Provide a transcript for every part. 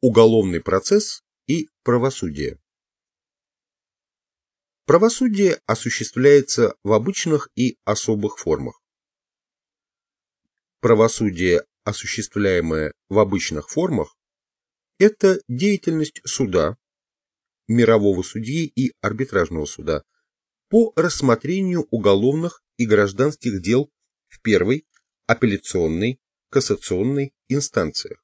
Уголовный процесс и правосудие. Правосудие осуществляется в обычных и особых формах. Правосудие, осуществляемое в обычных формах, это деятельность суда, мирового судьи и арбитражного суда по рассмотрению уголовных и гражданских дел в первой, апелляционной, кассационной инстанциях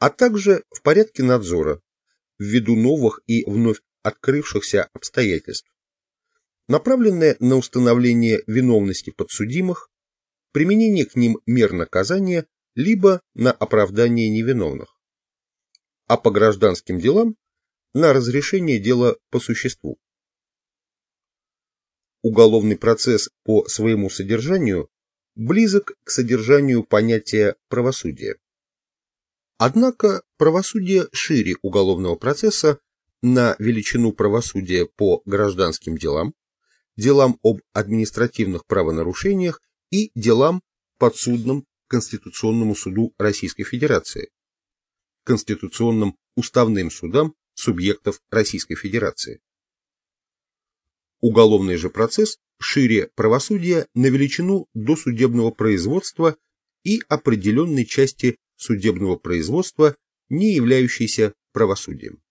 а также в порядке надзора, ввиду новых и вновь открывшихся обстоятельств, направленное на установление виновности подсудимых, применение к ним мер наказания, либо на оправдание невиновных, а по гражданским делам на разрешение дела по существу. Уголовный процесс по своему содержанию близок к содержанию понятия правосудия. Однако правосудие шире уголовного процесса на величину правосудия по гражданским делам, делам об административных правонарушениях и делам подсудным Конституционному суду Российской Федерации, Конституционным уставным судам субъектов Российской Федерации. Уголовный же процесс шире правосудия на величину досудебного производства и определенной части судебного производства, не являющейся правосудием.